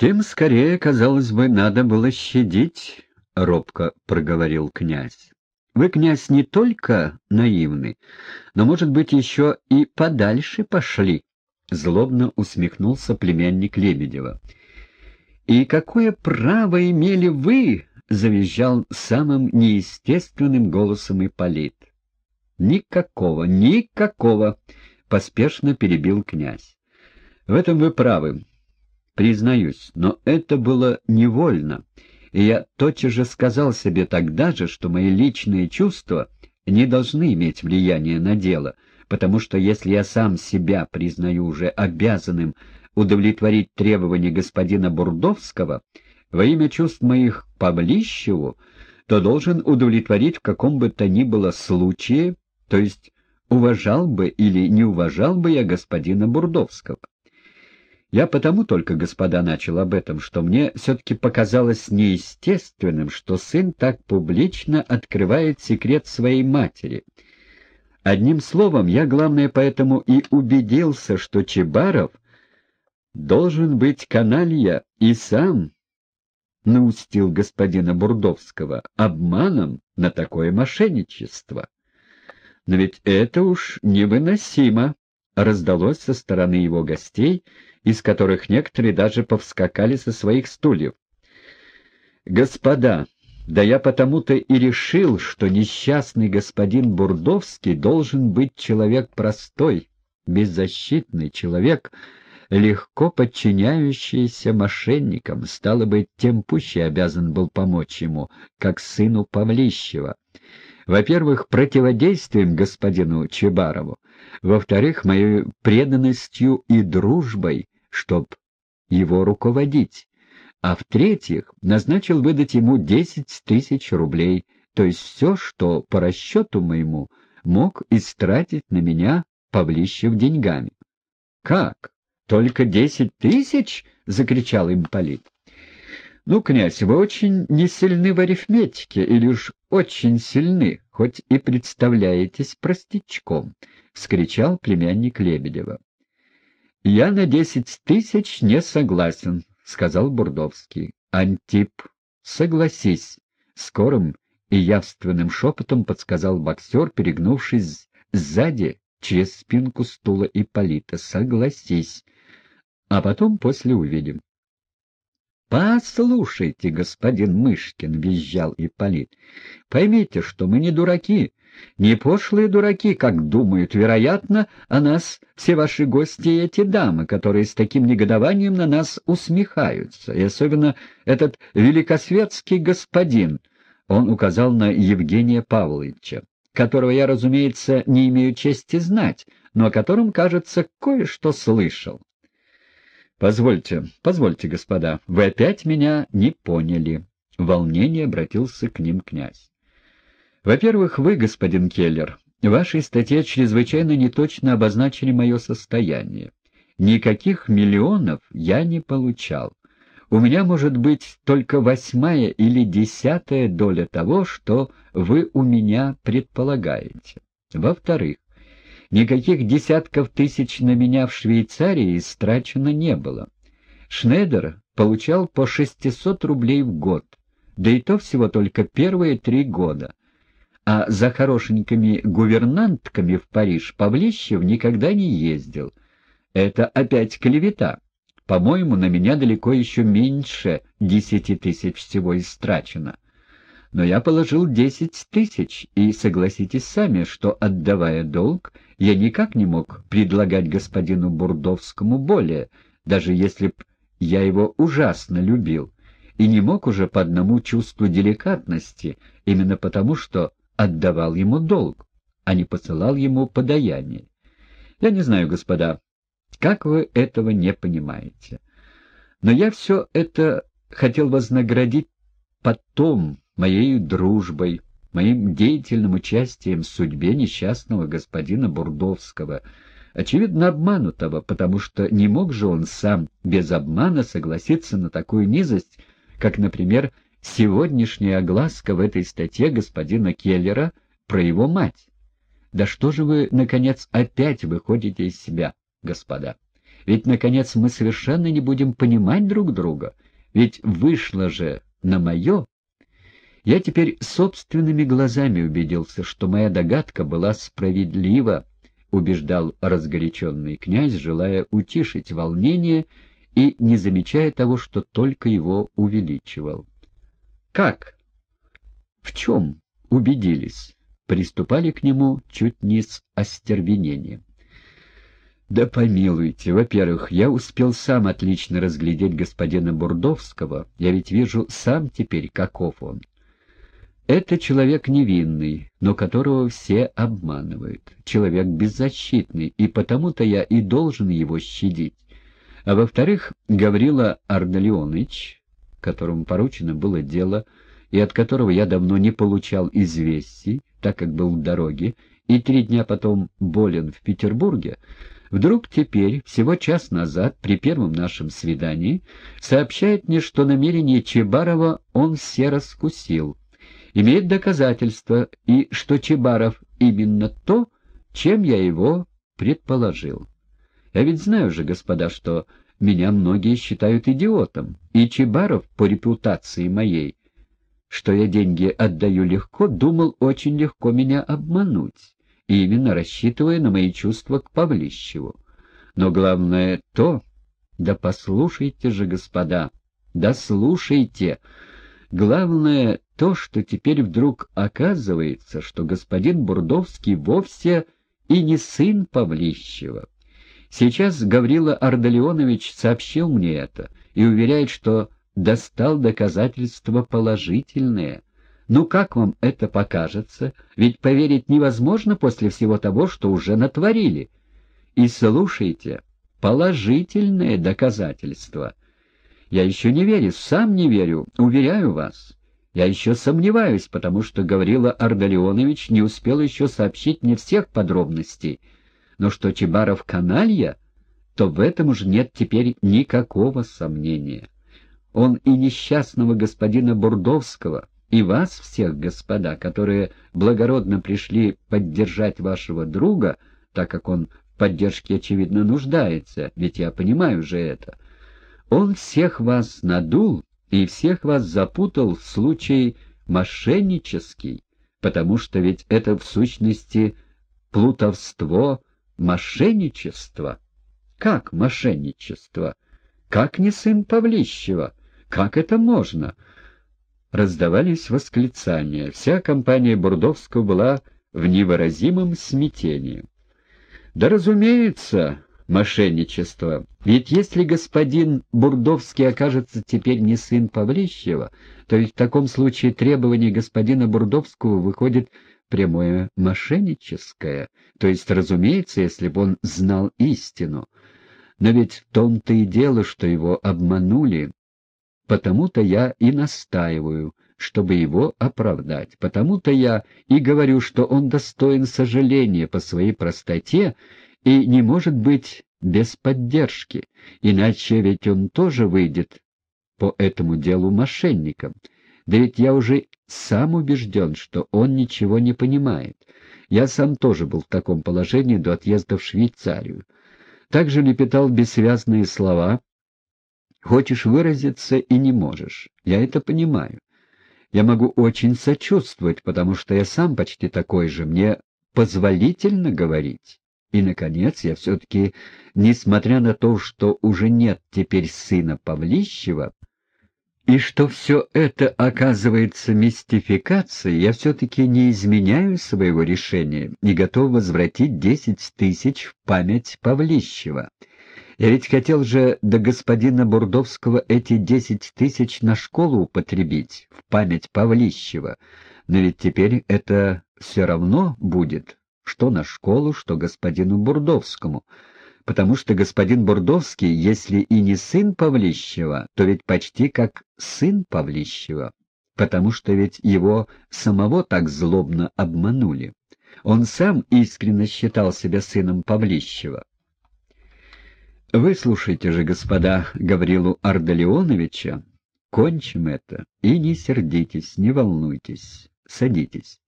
«Тем скорее, казалось бы, надо было щадить», — робко проговорил князь. «Вы, князь, не только наивны, но, может быть, еще и подальше пошли», — злобно усмехнулся племянник Лебедева. «И какое право имели вы?» — завизжал самым неестественным голосом Ипполит. «Никакого, никакого!» — поспешно перебил князь. «В этом вы правы признаюсь, но это было невольно, и я тотчас же сказал себе тогда же, что мои личные чувства не должны иметь влияния на дело, потому что если я сам себя признаю уже обязанным удовлетворить требования господина Бурдовского во имя чувств моих к Павлищеву, то должен удовлетворить в каком бы то ни было случае, то есть уважал бы или не уважал бы я господина Бурдовского. Я потому только, господа, начал об этом, что мне все-таки показалось неестественным, что сын так публично открывает секрет своей матери. Одним словом, я, главное, поэтому и убедился, что Чебаров должен быть каналья и сам наустил господина Бурдовского обманом на такое мошенничество. Но ведь это уж невыносимо, раздалось со стороны его гостей, из которых некоторые даже повскакали со своих стульев. «Господа, да я потому-то и решил, что несчастный господин Бурдовский должен быть человек простой, беззащитный человек, легко подчиняющийся мошенникам, стало быть, тем пуще обязан был помочь ему, как сыну Павлищева. Во-первых, противодействием господину Чебарову, во-вторых, моей преданностью и дружбой, чтоб его руководить, а в-третьих, назначил выдать ему десять тысяч рублей, то есть все, что по расчету моему мог истратить на меня Павлищев деньгами. — Как? Только десять тысяч? — закричал имполит. — Ну, князь, вы очень не сильны в арифметике, или уж очень сильны, хоть и представляетесь простячком, — вскричал племянник Лебедева. — Я на десять тысяч не согласен, — сказал Бурдовский. — Антип, согласись, — скорым и явственным шепотом подсказал боксер, перегнувшись сзади через спинку стула Ипполита. — Согласись. А потом после увидим. «Послушайте, господин Мышкин», — визжал Ипполит, — «поймите, что мы не дураки, не пошлые дураки, как думают, вероятно, о нас все ваши гости и эти дамы, которые с таким негодованием на нас усмехаются, и особенно этот великосветский господин, он указал на Евгения Павловича, которого я, разумеется, не имею чести знать, но о котором, кажется, кое-что слышал. «Позвольте, позвольте, господа, вы опять меня не поняли». В волнении обратился к ним князь. «Во-первых, вы, господин Келлер, в вашей статье чрезвычайно неточно обозначили мое состояние. Никаких миллионов я не получал. У меня может быть только восьмая или десятая доля того, что вы у меня предполагаете. Во-вторых, Никаких десятков тысяч на меня в Швейцарии истрачено не было. Шнейдер получал по 600 рублей в год, да и то всего только первые три года. А за хорошенькими гувернантками в Париж Павлищев никогда не ездил. Это опять клевета. По-моему, на меня далеко еще меньше десяти тысяч всего истрачено. Но я положил десять тысяч, и согласитесь сами, что, отдавая долг, я никак не мог предлагать господину Бурдовскому более, даже если б я его ужасно любил, и не мог уже по одному чувству деликатности, именно потому, что отдавал ему долг, а не посылал ему подаяние. Я не знаю, господа, как вы этого не понимаете. Но я все это хотел вознаградить потом, моей дружбой, моим деятельным участием в судьбе несчастного господина Бурдовского, очевидно обманутого, потому что не мог же он сам без обмана согласиться на такую низость, как, например, сегодняшняя огласка в этой статье господина Келлера про его мать. Да что же вы, наконец, опять выходите из себя, господа? Ведь, наконец, мы совершенно не будем понимать друг друга. Ведь вышло же на мое. Я теперь собственными глазами убедился, что моя догадка была справедлива, убеждал разгоряченный князь, желая утишить волнение и не замечая того, что только его увеличивал. «Как? В чем убедились?» Приступали к нему чуть не с остервенением. Да помилуйте, во-первых, я успел сам отлично разглядеть господина Бурдовского, я ведь вижу сам теперь, каков он. Это человек невинный, но которого все обманывают, человек беззащитный, и потому-то я и должен его щадить. А во-вторых, Гаврила Ардалионович, которому поручено было дело, и от которого я давно не получал известий, так как был в дороге, и три дня потом болен в Петербурге, Вдруг теперь, всего час назад, при первом нашем свидании, сообщает мне, что намерение Чебарова он все раскусил, имеет доказательства, и что Чебаров именно то, чем я его предположил. Я ведь знаю же, господа, что меня многие считают идиотом, и Чебаров по репутации моей, что я деньги отдаю легко, думал очень легко меня обмануть именно рассчитывая на мои чувства к Павлищеву. Но главное то, да послушайте же, господа, да слушайте, главное то, что теперь вдруг оказывается, что господин Бурдовский вовсе и не сын Павлищева. Сейчас Гаврила Ардалионович сообщил мне это и уверяет, что достал доказательства положительные — ну как вам это покажется? Ведь поверить невозможно после всего того, что уже натворили. И слушайте, положительное доказательство. Я еще не верю, сам не верю, уверяю вас. Я еще сомневаюсь, потому что Гаврила Ардалионович не успел еще сообщить мне всех подробностей. Но что Чебаров каналья, то в этом уже нет теперь никакого сомнения. Он и несчастного господина Бурдовского и вас всех, господа, которые благородно пришли поддержать вашего друга, так как он в поддержке, очевидно, нуждается, ведь я понимаю же это. Он всех вас надул и всех вас запутал в случай мошеннический, потому что ведь это в сущности плутовство, мошенничество. Как мошенничество? Как не сын Павлищева? Как это можно? раздавались восклицания. Вся компания Бурдовского была в невыразимом смятении. Да, разумеется, мошенничество. Ведь если господин Бурдовский окажется теперь не сын Павлищева, то ведь в таком случае требование господина Бурдовского выходит прямое мошенническое, то есть, разумеется, если бы он знал истину. Но ведь в том-то и дело, что его обманули, Потому-то я и настаиваю, чтобы его оправдать. Потому-то я и говорю, что он достоин сожаления по своей простоте и не может быть без поддержки, иначе ведь он тоже выйдет по этому делу мошенником. Да ведь я уже сам убежден, что он ничего не понимает. Я сам тоже был в таком положении до отъезда в Швейцарию. Также лепетал бессвязные слова, Хочешь выразиться и не можешь. Я это понимаю. Я могу очень сочувствовать, потому что я сам почти такой же. Мне позволительно говорить. И, наконец, я все-таки, несмотря на то, что уже нет теперь сына Павлищева, и что все это оказывается мистификацией, я все-таки не изменяю своего решения, не готов возвратить десять тысяч в память Павлищева. Я ведь хотел же до господина Бурдовского эти десять тысяч на школу употребить, в память Павлищева. Но ведь теперь это все равно будет, что на школу, что господину Бурдовскому. Потому что господин Бурдовский, если и не сын Павлищева, то ведь почти как сын Павлищева, потому что ведь его самого так злобно обманули. Он сам искренне считал себя сыном Павлищева. Выслушайте же, господа, Гаврилу Ардалионовича, кончим это, и не сердитесь, не волнуйтесь, садитесь.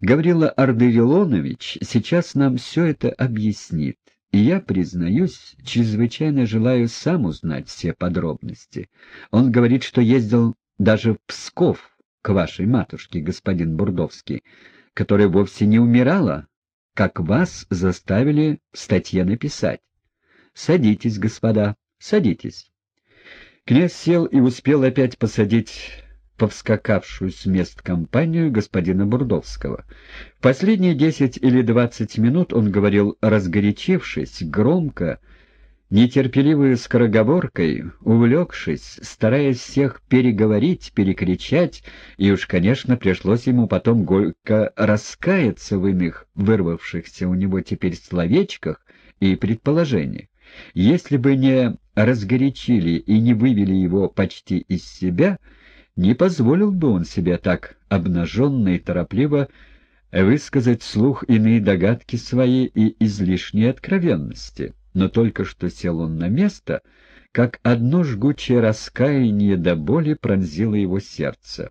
Гаврила Ардалионович сейчас нам все это объяснит, и я, признаюсь, чрезвычайно желаю сам узнать все подробности. Он говорит, что ездил даже в Псков к вашей матушке, господин Бурдовский, которая вовсе не умирала, как вас заставили в статье написать. Садитесь, господа, садитесь. Князь сел и успел опять посадить повскакавшую с мест компанию господина Бурдовского. В последние десять или двадцать минут он говорил, разгорячившись, громко, нетерпеливой скороговоркой, увлекшись, стараясь всех переговорить, перекричать, и уж, конечно, пришлось ему потом горько раскаяться в иных вырвавшихся у него теперь словечках и предположениях. Если бы не разгорячили и не вывели его почти из себя — не позволил бы он себе так обнаженно и торопливо высказать вслух иные догадки свои и излишние откровенности. Но только что сел он на место, как одно жгучее раскаяние до боли пронзило его сердце.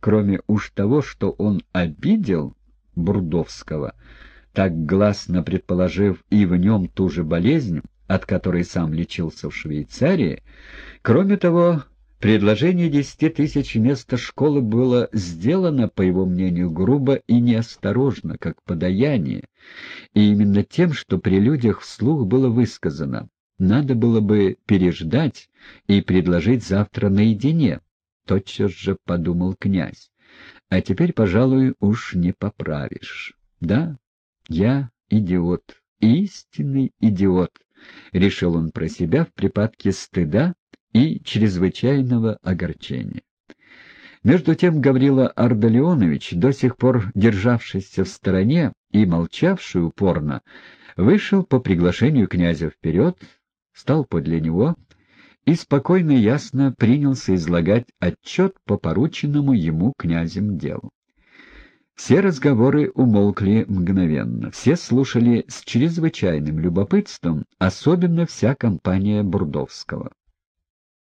Кроме уж того, что он обидел Бурдовского, так гласно предположив и в нем ту же болезнь, от которой сам лечился в Швейцарии, кроме того, Предложение десяти тысяч вместо школы было сделано, по его мнению, грубо и неосторожно, как подаяние, и именно тем, что при людях вслух было высказано. Надо было бы переждать и предложить завтра наедине, тотчас же подумал князь. А теперь, пожалуй, уж не поправишь. Да, я идиот, истинный идиот, — решил он про себя в припадке стыда, и чрезвычайного огорчения. Между тем Гаврила Ардалионович, до сих пор державшийся в стороне и молчавший упорно, вышел по приглашению князя вперед, стал подле него и спокойно и ясно принялся излагать отчет по порученному ему князем делу. Все разговоры умолкли мгновенно, все слушали с чрезвычайным любопытством, особенно вся компания Бурдовского.